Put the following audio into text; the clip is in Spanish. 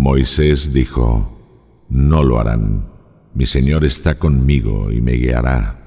Moisés dijo, No lo harán, mi Señor está conmigo y me guiará.